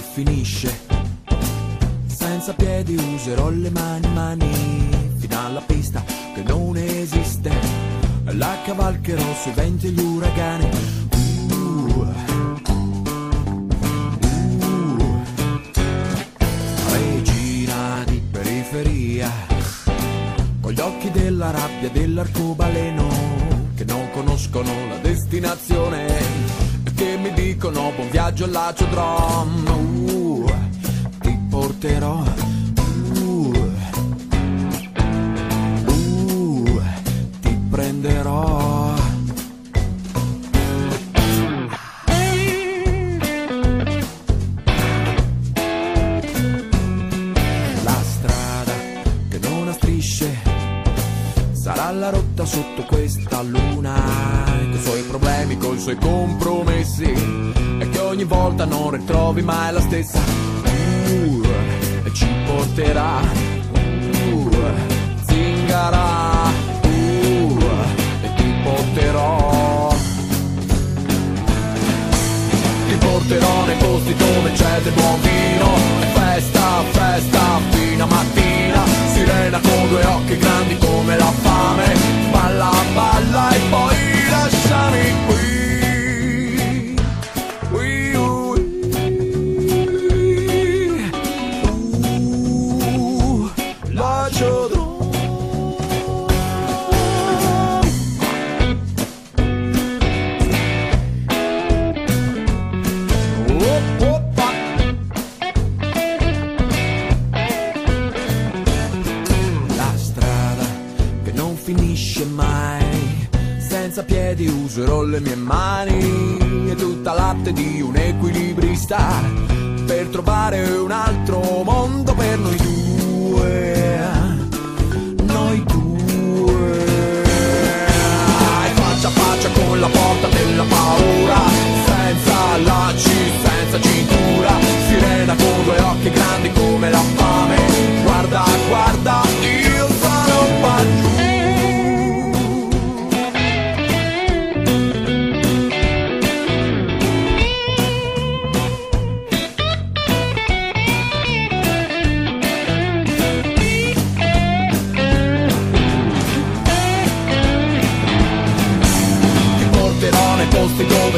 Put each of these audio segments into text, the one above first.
finisce. Senza piedi userò le mani, mani, fino alla pista che non esiste. La cavalcherò sui venti e gli uragani. Uh, uh, regina di periferia, con gli occhi della rabbia dell'arcobaleno, che non conoscono la destinazione, che mi dicono buon viaggio all'aciodrom. Uh, ti porterò. Uh, uh, ti prenderò. La strada che non strisce sarà la rotta sotto questa luna. Suoi problemi, con i suoi compromessi. E che ogni volta non ritrovi mai la stessa. Uh, e ci porterà. Uh, zingara. Uh, e ti porterò. Ti porterò nei posti dove c'è del buon vino festa, festa, fino a mattina Sirena con due occhi grandi non finisce mai, senza piedi userò le mie mani e tutta l'arte di un equilibrista per trovare un altro mondo per noi due.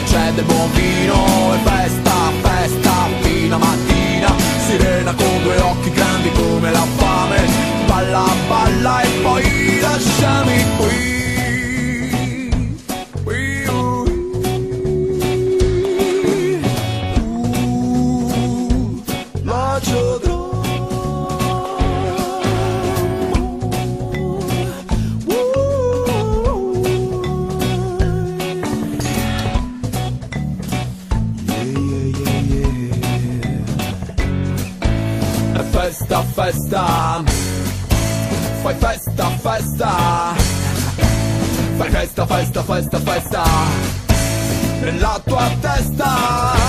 Posti dove c'è del Festa, fai festa, festa, fai festa, festa, festa, festa, nella tua testa.